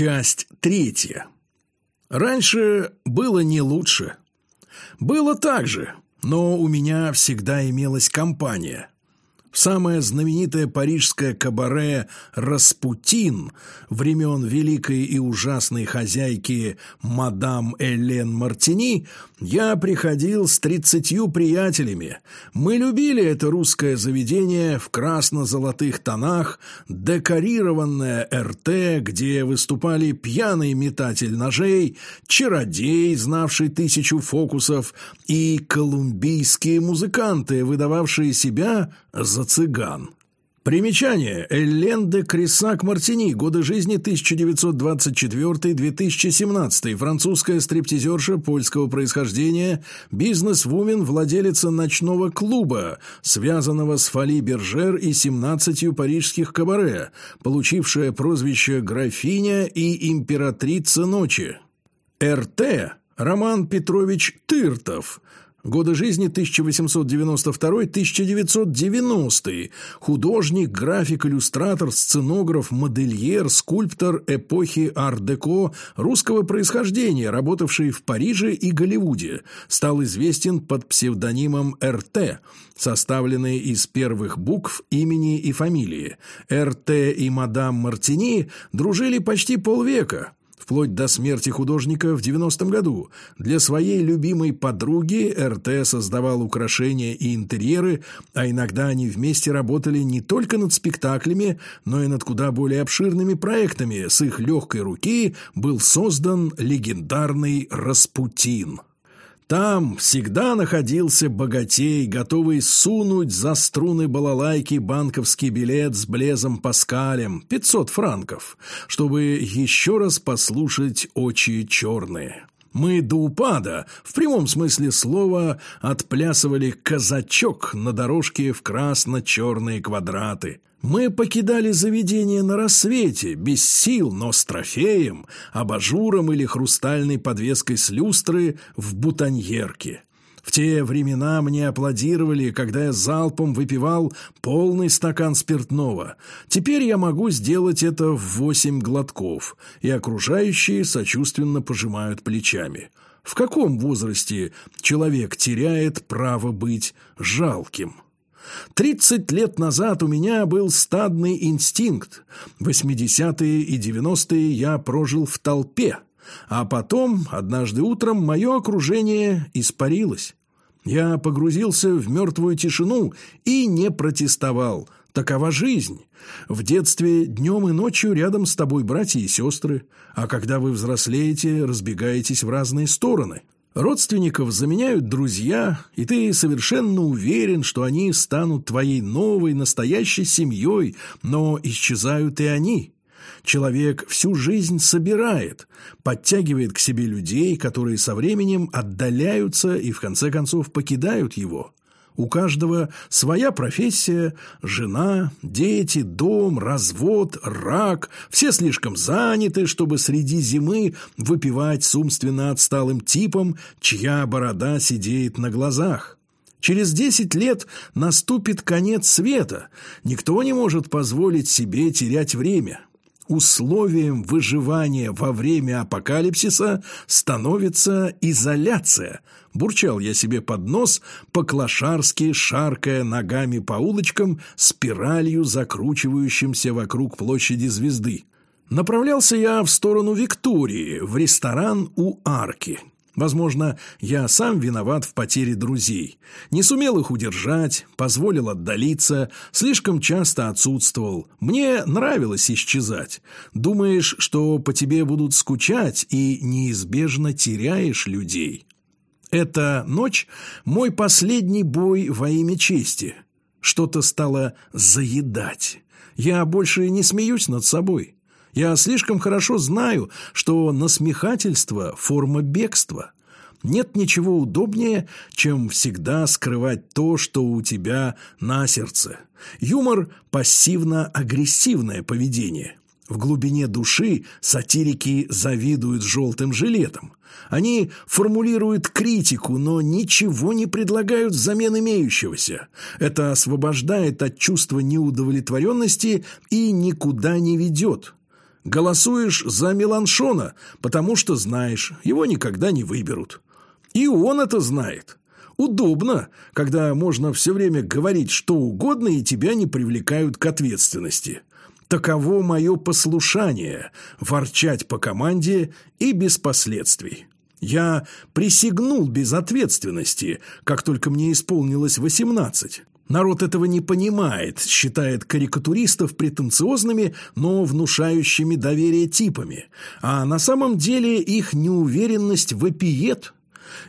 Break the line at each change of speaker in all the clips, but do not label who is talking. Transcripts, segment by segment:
Часть третья. Раньше было не лучше. Было так же, но у меня всегда имелась компания. Самое знаменитое парижское кабаре «Распутин» времен великой и ужасной хозяйки мадам Элен Мартини я приходил с тридцатью приятелями. Мы любили это русское заведение в красно-золотых тонах, декорированное РТ, где выступали пьяный метатель ножей, чародей, знавший тысячу фокусов, и колумбийские музыканты, выдававшие себя за цыган. Примечание. Эллен де Крисак Мартини. Годы жизни 1924-2017. Французская стриптизерша польского происхождения, бизнес-вумен, владелица ночного клуба, связанного с Фали Бержер и 17 парижских кабаре, получившая прозвище «Графиня» и «Императрица ночи». РТ. Роман Петрович Тыртов – Годы жизни 1892-1990. Художник, график, иллюстратор, сценограф, модельер, скульптор эпохи ар-деко русского происхождения, работавший в Париже и Голливуде. Стал известен под псевдонимом РТ, составленный из первых букв имени и фамилии. РТ и мадам Мартини дружили почти полвека вплоть до смерти художника в 90-м году. Для своей любимой подруги РТ создавал украшения и интерьеры, а иногда они вместе работали не только над спектаклями, но и над куда более обширными проектами. С их легкой руки был создан легендарный «Распутин». Там всегда находился богатей, готовый сунуть за струны балалайки банковский билет с Блезом Паскалем, 500 франков, чтобы еще раз послушать «Очи черные». Мы до упада, в прямом смысле слова, отплясывали казачок на дорожке в красно-черные квадраты. Мы покидали заведение на рассвете, без сил, но с трофеем, абажуром или хрустальной подвеской с люстры в бутоньерке. В те времена мне аплодировали, когда я залпом выпивал полный стакан спиртного. Теперь я могу сделать это в восемь глотков, и окружающие сочувственно пожимают плечами. В каком возрасте человек теряет право быть жалким? Тридцать лет назад у меня был стадный инстинкт. Восьмидесятые и девяностые я прожил в толпе. А потом, однажды утром, мое окружение испарилось. Я погрузился в мертвую тишину и не протестовал. Такова жизнь. В детстве днем и ночью рядом с тобой братья и сестры, а когда вы взрослеете, разбегаетесь в разные стороны. Родственников заменяют друзья, и ты совершенно уверен, что они станут твоей новой, настоящей семьей, но исчезают и они. Человек всю жизнь собирает, подтягивает к себе людей, которые со временем отдаляются и в конце концов покидают его. У каждого своя профессия, жена, дети, дом, развод, рак. Все слишком заняты, чтобы среди зимы выпивать с умственно отсталым типом, чья борода сидеет на глазах. Через десять лет наступит конец света. Никто не может позволить себе терять время условием выживания во время апокалипсиса становится изоляция. Бурчал я себе под нос, по-клошарски шаркая ногами по улочкам, спиралью закручивающимся вокруг площади звезды. Направлялся я в сторону Виктории, в ресторан у арки. Возможно, я сам виноват в потере друзей. Не сумел их удержать, позволил отдалиться, слишком часто отсутствовал. Мне нравилось исчезать. Думаешь, что по тебе будут скучать и неизбежно теряешь людей. Эта ночь – мой последний бой во имя чести. Что-то стало заедать. Я больше не смеюсь над собой. Я слишком хорошо знаю, что насмехательство – форма бегства. Нет ничего удобнее, чем всегда скрывать то, что у тебя на сердце. Юмор – пассивно-агрессивное поведение. В глубине души сатирики завидуют желтым жилетом. Они формулируют критику, но ничего не предлагают взамен имеющегося. Это освобождает от чувства неудовлетворенности и никуда не ведет. Голосуешь за Меланшона, потому что знаешь, его никогда не выберут. И он это знает. Удобно, когда можно все время говорить что угодно, и тебя не привлекают к ответственности. Таково мое послушание – ворчать по команде и без последствий. Я присягнул без ответственности, как только мне исполнилось восемнадцать. Народ этого не понимает, считает карикатуристов претенциозными, но внушающими доверие типами. А на самом деле их неуверенность вопиет.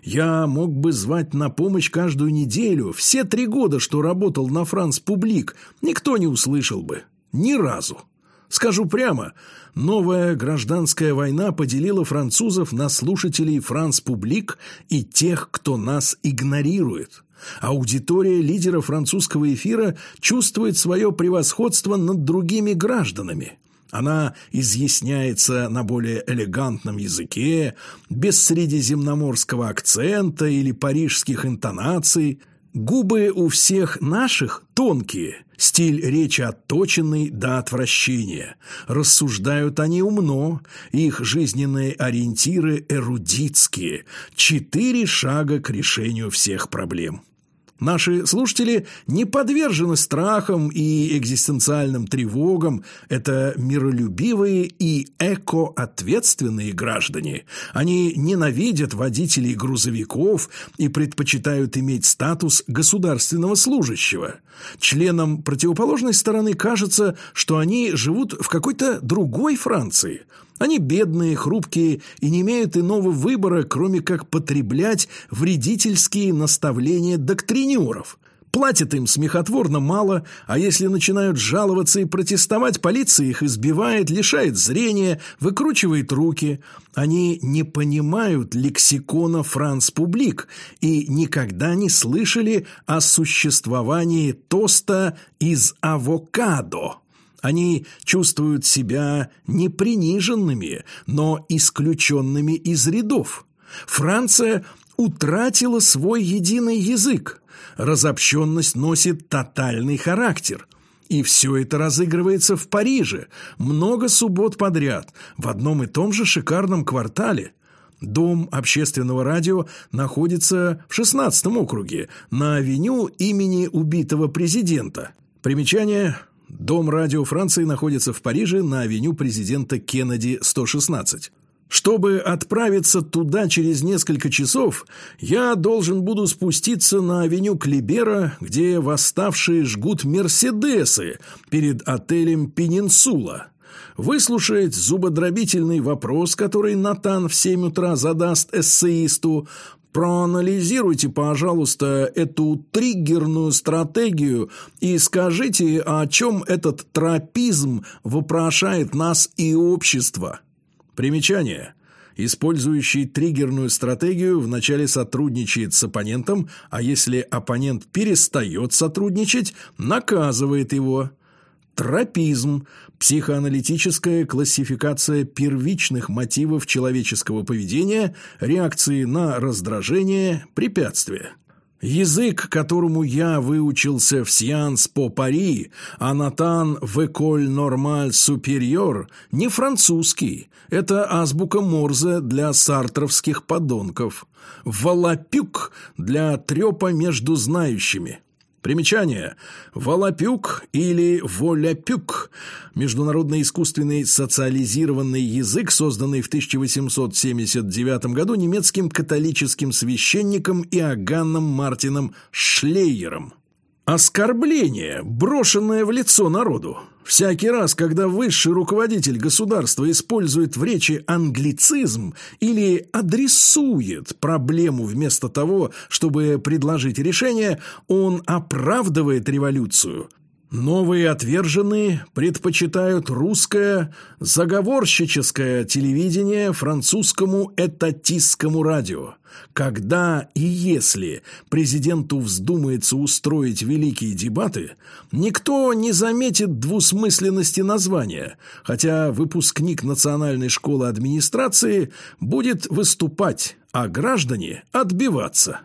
Я мог бы звать на помощь каждую неделю. Все три года, что работал на «Франс Публик», никто не услышал бы. Ни разу. Скажу прямо, новая гражданская война поделила французов на слушателей «Франс Публик» и тех, кто нас игнорирует. Аудитория лидера французского эфира чувствует свое превосходство над другими гражданами. Она изъясняется на более элегантном языке, без средиземноморского акцента или парижских интонаций. Губы у всех наших тонкие, стиль речи отточенный до отвращения. Рассуждают они умно, их жизненные ориентиры эрудитские. Четыре шага к решению всех проблем. Наши слушатели не подвержены страхам и экзистенциальным тревогам. Это миролюбивые и экоответственные граждане. Они ненавидят водителей грузовиков и предпочитают иметь статус государственного служащего. Членам противоположной стороны кажется, что они живут в какой-то другой Франции – они бедные, хрупкие и не имеют иного выбора, кроме как потреблять вредительские наставления доктринеров. Платят им смехотворно мало, а если начинают жаловаться и протестовать, полиция их избивает, лишает зрения, выкручивает руки. Они не понимают лексикона «Франс Публик» и никогда не слышали о существовании тоста из авокадо. Они чувствуют себя не приниженными, но исключенными из рядов. Франция утратила свой единый язык. Разобщенность носит тотальный характер. И все это разыгрывается в Париже. Много суббот подряд, в одном и том же шикарном квартале. Дом общественного радио находится в 16 округе, на авеню имени убитого президента. Примечание Дом радио Франции находится в Париже на авеню президента Кеннеди 116. Чтобы отправиться туда через несколько часов, я должен буду спуститься на авеню Клибера, где восставшие жгут «Мерседесы» перед отелем «Пенинсула». Выслушать зубодробительный вопрос, который Натан в семь утра задаст эссеисту, Проанализируйте, пожалуйста, эту триггерную стратегию и скажите, о чем этот тропизм вопрошает нас и общество. Примечание. Использующий триггерную стратегию вначале сотрудничает с оппонентом, а если оппонент перестает сотрудничать, наказывает его. Тропизм – психоаналитическая классификация первичных мотивов человеческого поведения, реакции на раздражение, препятствия. Язык, которому я выучился в Сианс по Пари, а Натан в Эколь Нормаль Супериор, не французский. Это азбука Морзе для сартровских подонков. Волопюк для трепа между знающими. Примечание. Волопюк или воляпюк – международный искусственный социализированный язык, созданный в 1879 году немецким католическим священником Иоганном Мартином Шлейером. Оскорбление, брошенное в лицо народу. Всякий раз, когда высший руководитель государства использует в речи англицизм или адресует проблему вместо того, чтобы предложить решение, он оправдывает революцию, Новые отверженные предпочитают русское заговорщическое телевидение французскому этатистскому радио. Когда и если президенту вздумается устроить великие дебаты, никто не заметит двусмысленности названия, хотя выпускник Национальной школы администрации будет выступать, а граждане отбиваться.